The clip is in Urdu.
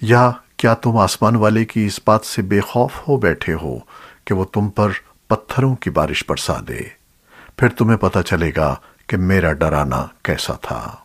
یا کیا تم آسمان والے کی اس بات سے بے خوف ہو بیٹھے ہو کہ وہ تم پر پتھروں کی بارش برسا دے؟ پھر تمہیں پتہ چلے گا کہ میرا ڈرانا کیسا تھا۔